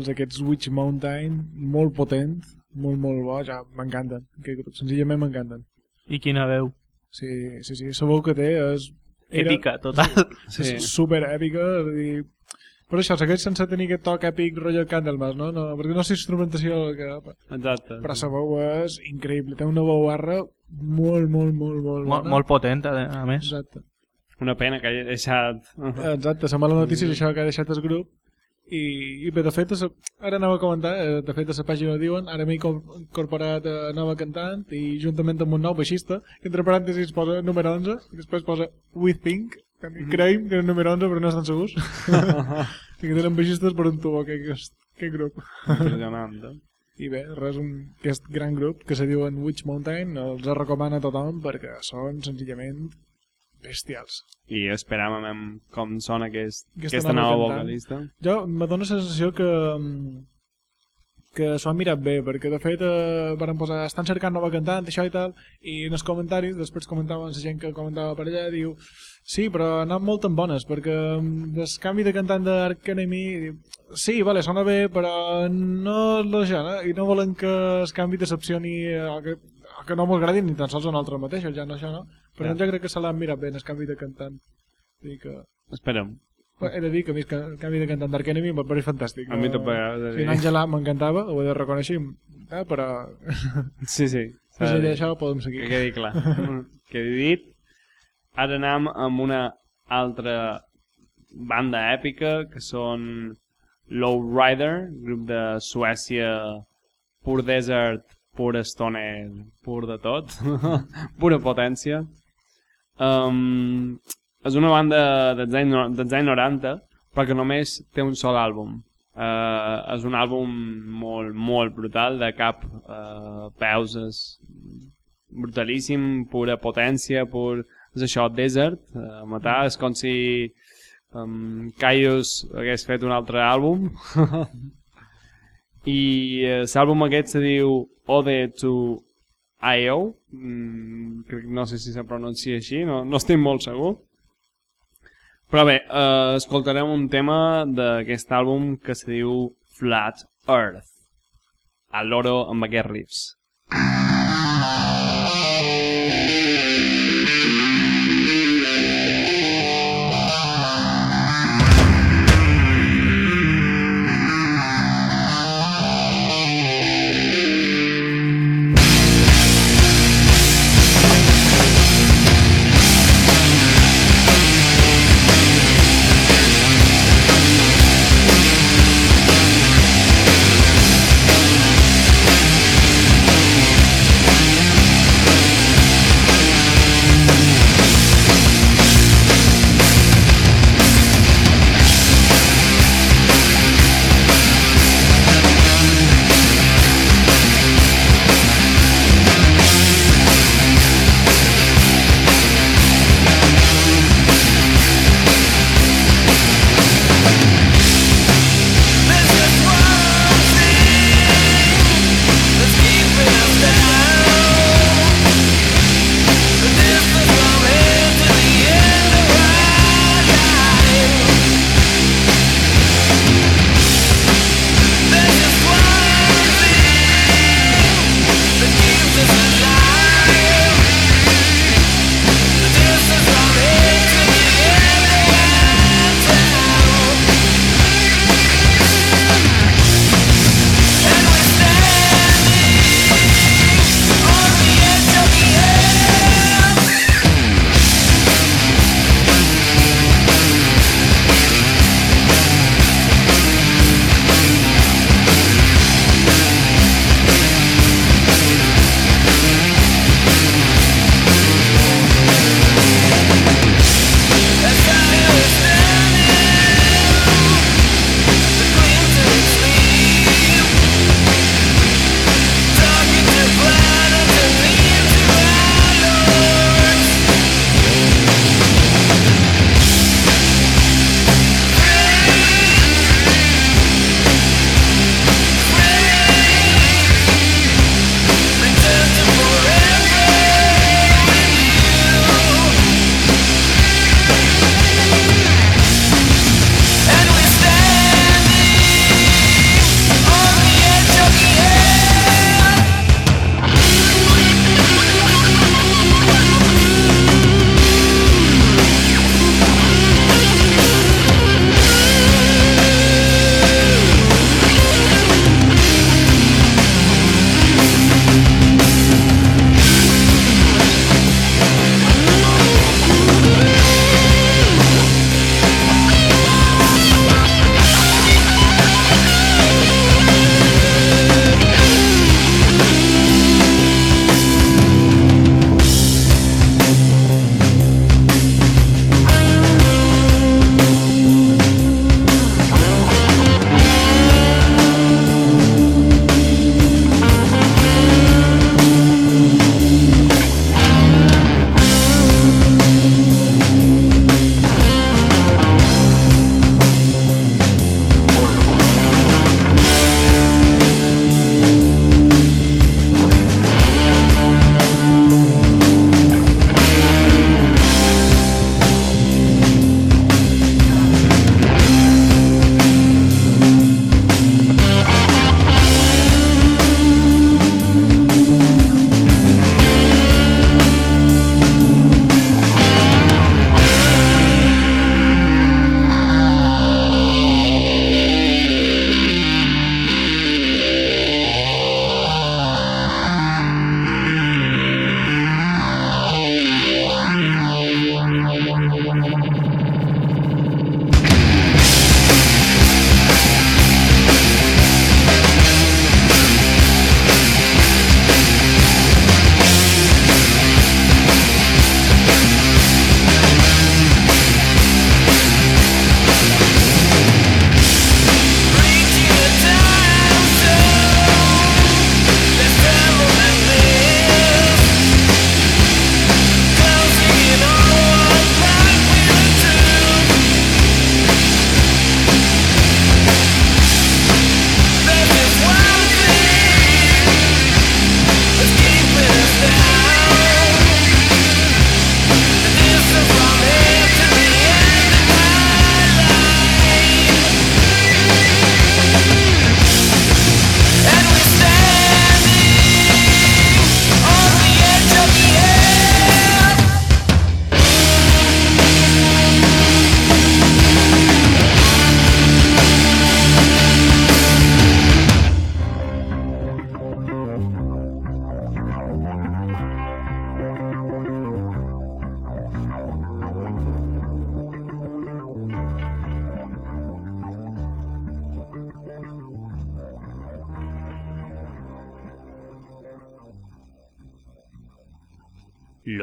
Brutals, aquests Witch Mountain, molt potent, molt, molt bo, ja m'encanten, aquest grup, senzillament m'encanten. I quina veu. Sí, sí, sí, la veu que té és... era- Èpica, total. [laughs] Sí. és super èpica, és a dir... Però això, segueix sense tenir aquest toc èpic rotllo Candlemas, no? no perquè no sé instrumentació el que... Exacte. Però la veu és increïble, té una veu barra molt, molt, molt, molt Mol, molt potent, a, a més. Exacte. Una pena que hagi deixat... Exacte, la mala notícia és això que ha deixat el grup i, i bé, de fet, ara anava a comentar, eh, de fet a la pàgina diuen, ara m'he incorporat a nova cantant i juntament amb un nou baixista, que entre parèntesis posa número 11, i després posa With Pink, que creiem que és el número 11 però no estan segurs. [laughs] I que tenen baixistes per un tubo, aquest, aquest grup. Impressionant. eh? I bé, res, un, aquest gran grup que se diuen Witch Mountain, els recomana a tothom perquè són senzillament bestials. I veure com sona aquest, Aquesta aquesta, nova vocalista. Jo me dóna la sensació que mm, que s'ho han mirat bé, perquè de fet eh, van posar, estan cercant nova cantant, això i tal, i en els comentaris, després comentaven la gent que comentava per allà, diu, sí, però han anat molt en bones, perquè mm, el canvi de cantant d'Arc Enemy, diu, sí, vale, sona bé, però no és això, no? i no volen que el canvi decepcioni eh, o que, o que no m'agradi ni tan sols a nosaltres mateixos, ja no això, no? Però Ja. jo crec que se l'han mirat bé, el canvi de cantant. Vull que... Esperem. He de dir que a mi el ca- el canvi de cantant d'Arc Enemy em pareix fantàstic. A mi també Sí, en Àngela m'encantava, ho he de reconèixer, eh, però Sí, sí. més enllà d'això podem Que seguir. quedi clar. [laughs] quedi dit. Ara anem amb una altra banda èpica, que són Lowrider, grup de Suècia, pur desert, pur stoner, pur de tot, [laughs] pura potència. Um, és una banda dels anys, dels anys 90, però que només té un sol àlbum. Uh, és un àlbum molt, molt brutal, de cap uh, peus, és brutalíssim, pura potència, pur... És això, desert, uh, matar, és com si um, Caius hagués fet un altre àlbum. [laughs] I uh, l'àlbum aquest se diu Ode to I.O. Mm, no sé si se pronuncia així, no, no estic molt segur. Però bé, eh, escoltarem un tema d'aquest àlbum que se diu Flat Earth. Al loro amb aquests riffs. Flat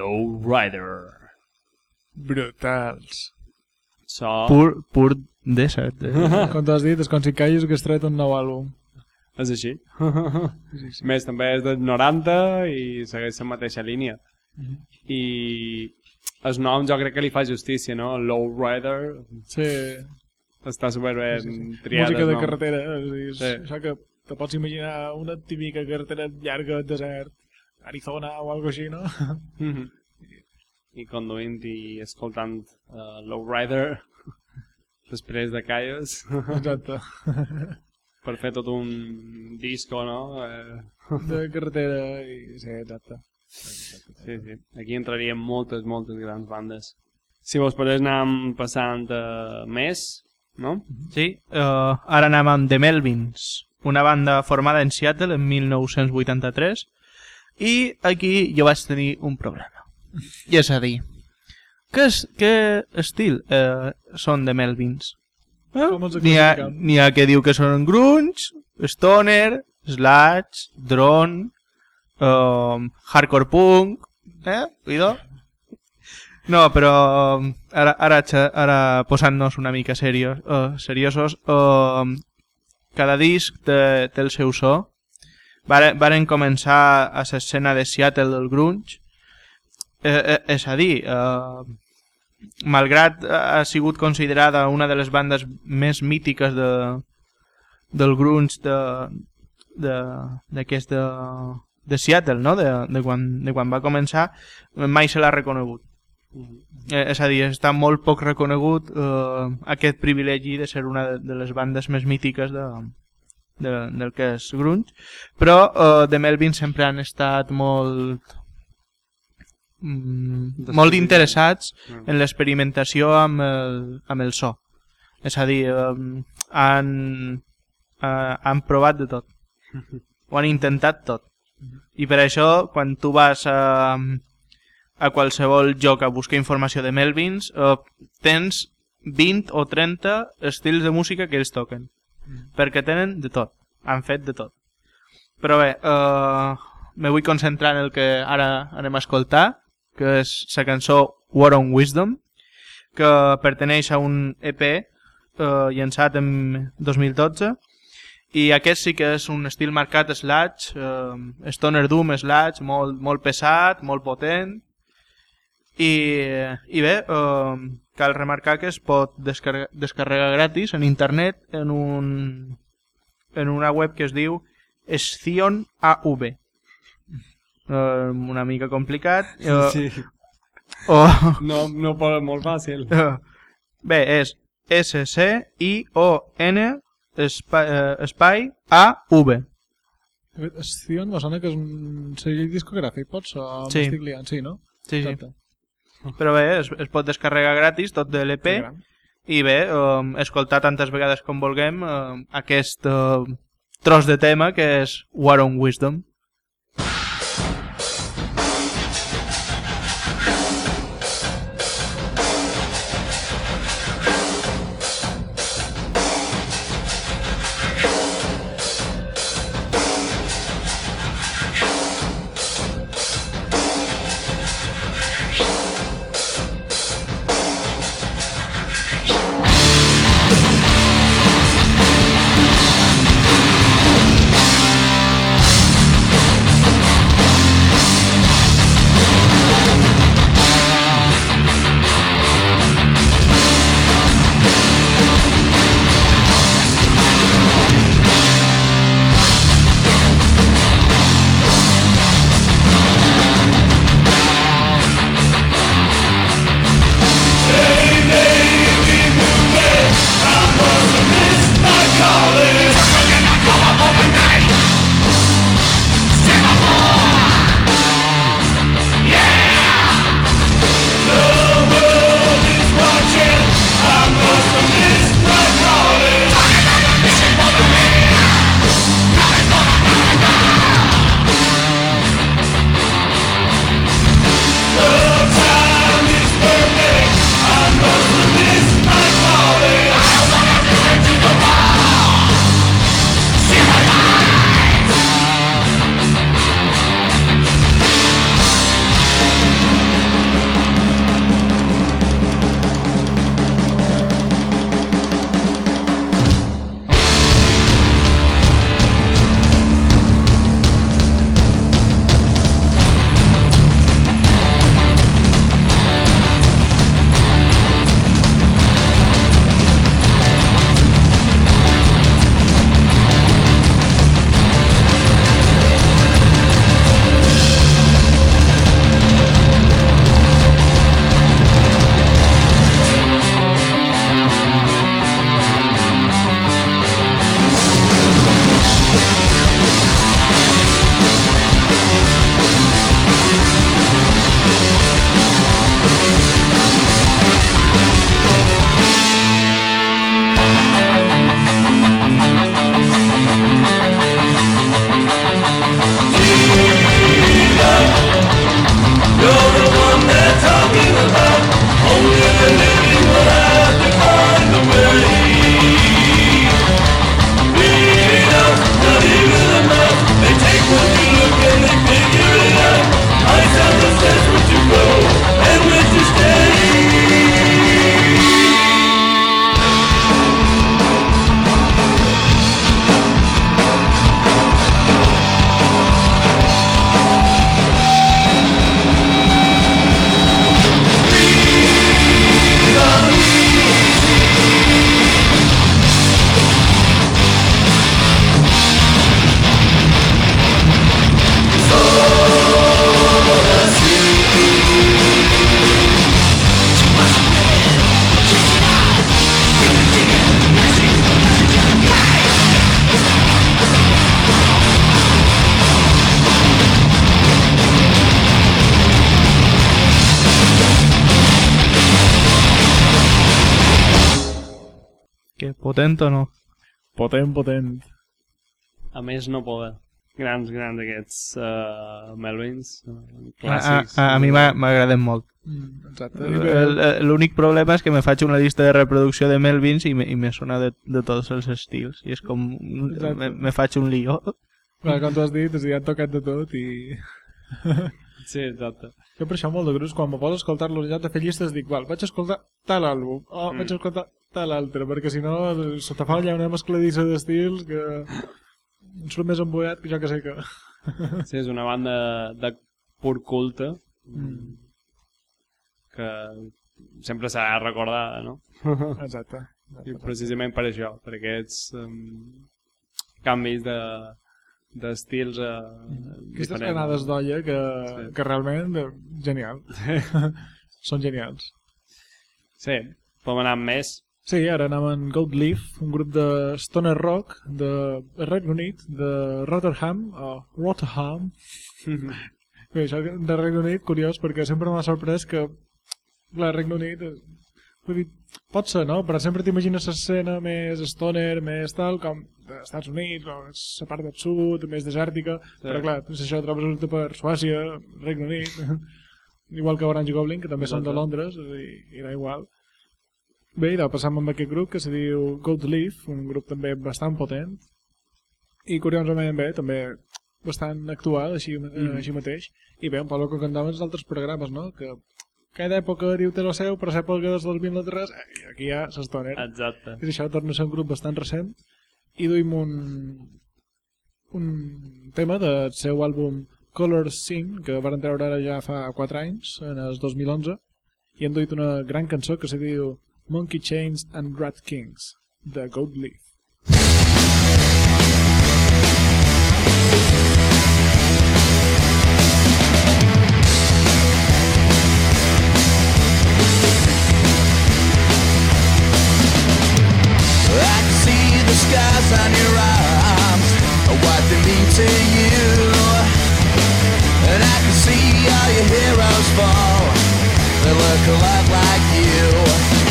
Low Rider. Brutals. So, Pur, pur desert. Eh? [laughs] Com t'has dit, és com si callis que has tret un nou àlbum. és així. [laughs] Sí, sí. Més també és dels 90 i segueix la mateixa línia. I el nom jo crec que li fa justícia, no? Low Rider Sí, està superben sí, sí. triat. música de nom. carretera. És, a dir, és Sí. Això que te pots imaginar una típica carretera llarga al desert, Arizona o alguna així, no? Mhm. I conduint i escoltant uh, Low Rider [laughs] després de Calles [laughs] Exacte. [laughs] per fer tot un disco, no? Eh, De carretera i... Sí, exacte. sí, sí. Aquí entrarien moltes, moltes grans bandes. Si vos podés anar passant uh, més, no? Sí, uh, ara anem amb The Melvins, una banda formada en Seattle en 1983 i aquí jo vaig tenir un problema. I és a dir, què, és, què estil eh, són The Melvins? Eh? N'hi ha, ha que diu que són grunge, stoner, sludge, drone, um, hardcore punk, eh? Cuidado. No, però um, ara, ara, ara posant-nos una mica serios, uh, seriosos, uh, cada disc té, té el seu so. Varen, varen començar a l'escena de Seattle del grunge. Eh, eh, és a dir, uh, malgrat ha sigut considerada una de les bandes més mítiques de, del grunge de, de, de, de Seattle, no? de, de, quan, de quan va començar, mai se l'ha reconegut. Eh, és a dir, està molt poc reconegut eh, aquest privilegi de ser una de les bandes més mítiques de, de, del que és grunge, però eh, The Melvin sempre han estat molt mm, molt interessats Mm. en l'experimentació amb, el, amb el so. És a dir, eh, han, eh, han provat de tot. [laughs] Ho han intentat tot. I per això, quan tu vas a, a qualsevol lloc a buscar informació de Melvins, eh, tens 20 o 30 estils de música que ells toquen. Perquè tenen de tot. Han fet de tot. Però bé, eh, me vull concentrar en el que ara anem a escoltar, que és la cançó War on Wisdom, que perteneix a un EP eh, llançat en 2012 i aquest sí que és un estil marcat sludge, eh, stoner doom sludge, molt, molt pesat, molt potent i, i bé, eh, cal remarcar que es pot descarregar, descarregar gratis en internet en, un, en una web que es diu Scion AV. Eh, una mica complicat. Eh, Sí. o, [laughs] No, no pot, molt fàcil. [laughs] bé, és S-C-I-O-N espai, eh, espai A-V. De fet, Scion me sona que és un segell discogràfic, pots? O Sí. m'estic liant? Sí, no? Sí, sí. Però bé, es, es pot descarregar gratis tot de l'EP i bé, um, escoltar tantes vegades com vulguem um, aquest uh, tros de tema que és War on Wisdom. Potent o no? Potent, potent. A més no poder. Grans, grans aquests uh, Melvins, uh, A, a, a, mi m'ha- m'agraden molt. Mm, L'únic problema és que me faig una llista de reproducció de Melvins i me, i me sona de, de tots els estils. I és com... Exacte. Me, me faig un lío. clar, com tu has dit, has dit, han tocat de tot i... Sí, exacte. Jo per això molt de grups, quan me poso a escoltar-los ja de fer llistes, dic, val, vaig escoltar tal àlbum, o Mm. vaig escoltar tal altre, perquè si no se te fa ja una mescladissa d'estils que em surt més embullat que jo que sé que... [laughs] Sí, és una banda de pur culte Mm. que sempre s'ha recordada, no? Exacte. I precisament per això, per aquests um, canvis de d'estils uh, Aquestes granades d'olla que, Sí. que realment, eh, genial. [laughs] Són genials. Sí, podem anar amb més. Sí, ara anem en Gold Leaf, un grup de stoner rock de Regne Unit, de Rotterdam, o Rotterdam. [laughs] Bé, això de Regne Unit, curiós, perquè sempre m'ha sorprès que la Regne Unit, eh, vull dir, pot ser, no? Però sempre t'imagines l'escena més stoner, més tal, com dels Estats Units, o la part del sud, més desèrtica, Sí. però clar, si això trobes per Suècia, Regne Unit, [laughs] igual que Orange Goblin, que també són de Exacte. Londres, i, i era igual. Bé, i de passam amb aquest grup que se diu Gold Leaf, un grup també bastant potent i curiosament bé, també bastant actual, així, mm. així mateix. I bé, un poc el que cantàvem els altres programes, no? Que cada època diu té el seu, però l'època dels 2003, eh, aquí ja s'estonera. Exacte. I això torna a ser un grup bastant recent i duim un, un tema del seu àlbum Color Sing, que van treure ara ja fa 4 anys, en el 2011, i han duit una gran cançó que se diu Monkey Chains and Rat Kings, de Gold Leaf. On your arms, what they mean to you. And I can see all your heroes fall, they look a lot like you.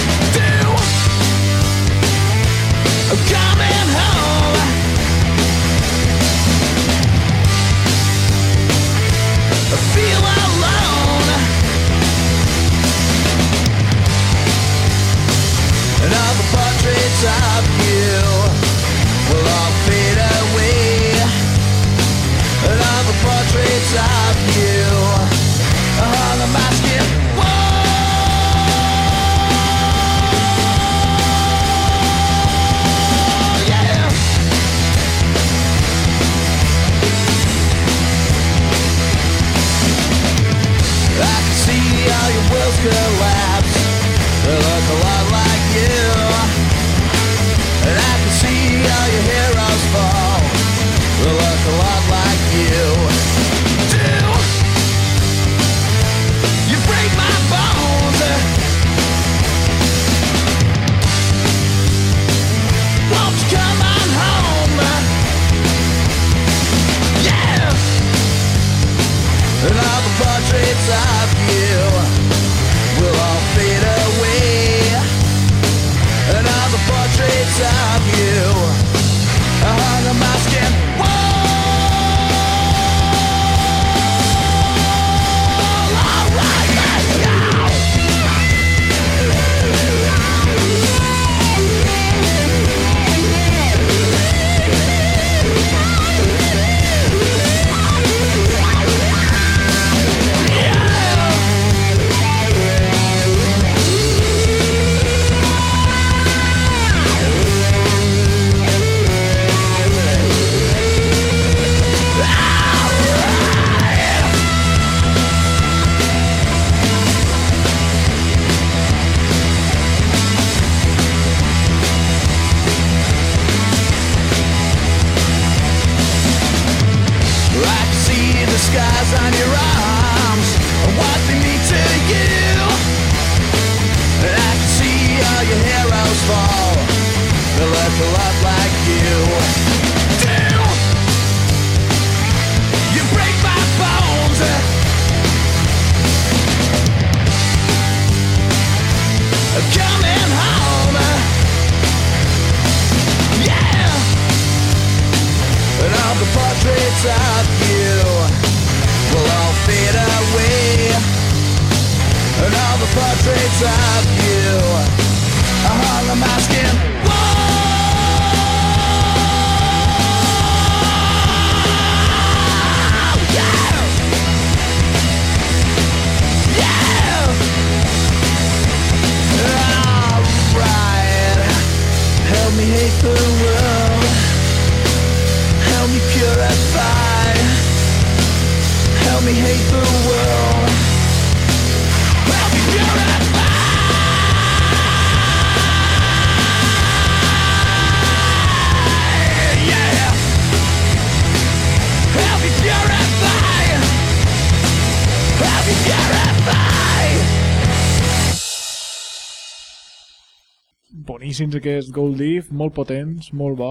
Boníssims aquests Gold Leaf, molt potents, molt bo.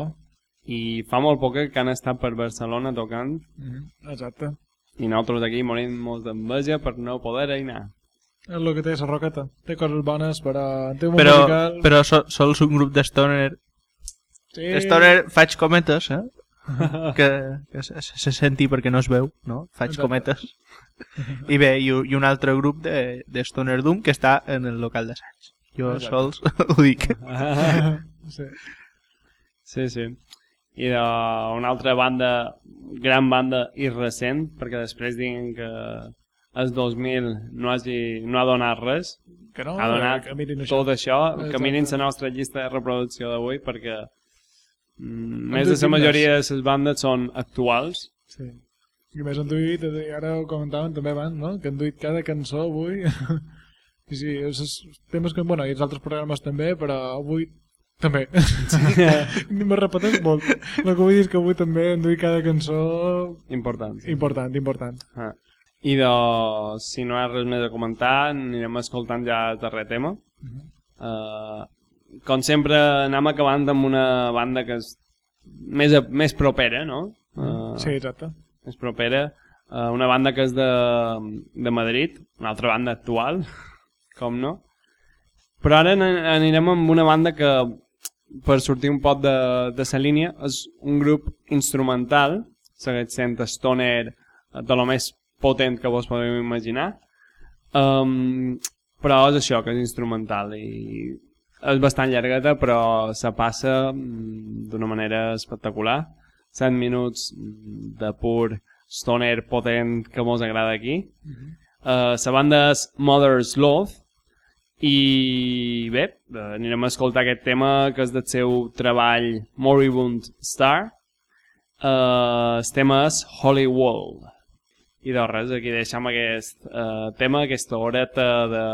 I fa molt poc que han estat per Barcelona tocant Exacte. i nosaltres aquí morint molt d'enveja per no poder anar. És el que té la roqueta. Té coses bones, però en té un Però, musical... però so, sols un grup de Stoner... sí, Stoner faig cometes, eh? [laughs] que, que se, se senti perquè no es veu, no? Faig Exacte. cometes. I bé, i, u- i un altre grup de, de Stoner Doom que està en el local d'assaig. Jo Exacte. sols ho dic. [laughs] sí. Sí, sí. I d'una altra banda, gran banda i recent, perquè després diguin que el 2000 no, hagi, no ha donat res, Que no, ha donat que mirin això. tot això, que Exacte. mirin la nostra llista de reproducció d'avui, perquè mm, més de la majoria de les bandes són actuals. Sí. I més han duit, eh, ara ho comentàvem també abans, no? que han duit cada cançó avui. [laughs] I sí, els temes que... Bueno, i els altres programes també, però avui també. Sí. [laughs] Me repeteix molt. El que vull dir és que avui també han duit cada cançó Important. important, important. Ah. I de, si no hi ha res més a comentar, anirem escoltant ja el darrer tema. uh, com sempre, anem acabant amb una banda que és més, a, més propera, no? Uh, Sí, exacte. més propera. Uh, una banda que és de, de Madrid, una altra banda actual, [laughs] com no? Però ara an- anirem amb una banda que, per sortir un poc de, de sa línia, és un grup instrumental, segueix sent stoner de lo més potent que vos podeu imaginar, um, però és això, que és instrumental i és bastant llargueta, però se passa mm, d'una manera espectacular. 7 minuts de pur stoner potent que mos agrada aquí. Uh, la banda és Mother's Love i bé, eh, anirem a escoltar aquest tema que és del seu treball Moribund Star. Uh, el tema és Holy Wall. I de res, aquí deixem aquest uh, tema, aquesta horeta de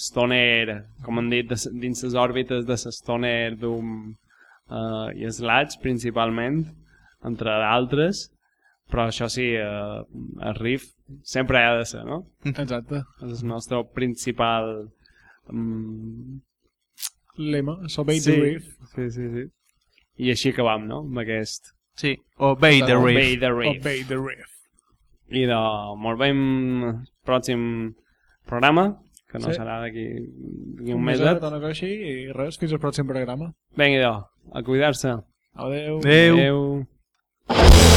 stoner, com han dit, de, dins les òrbites de stoner Doom uh, i Sludge principalment, entre d'altres, però això sí, uh, el riff sempre ha de ser, no? Exacte. És el nostre principal... Um, Lema, Obey sí, the Riff. sí, sí, sí. I així acabam, no? Amb aquest Sí, Obey the Riff. Obey the Riff. Obey the Riff. I de, molt bé, pròxim programa, que no Sí. serà d'aquí un Un meset. meset, una cosa així, i res, fins al pròxim programa. Vinga, idò, a cuidar-se. Adeu. Adeu. Adeu.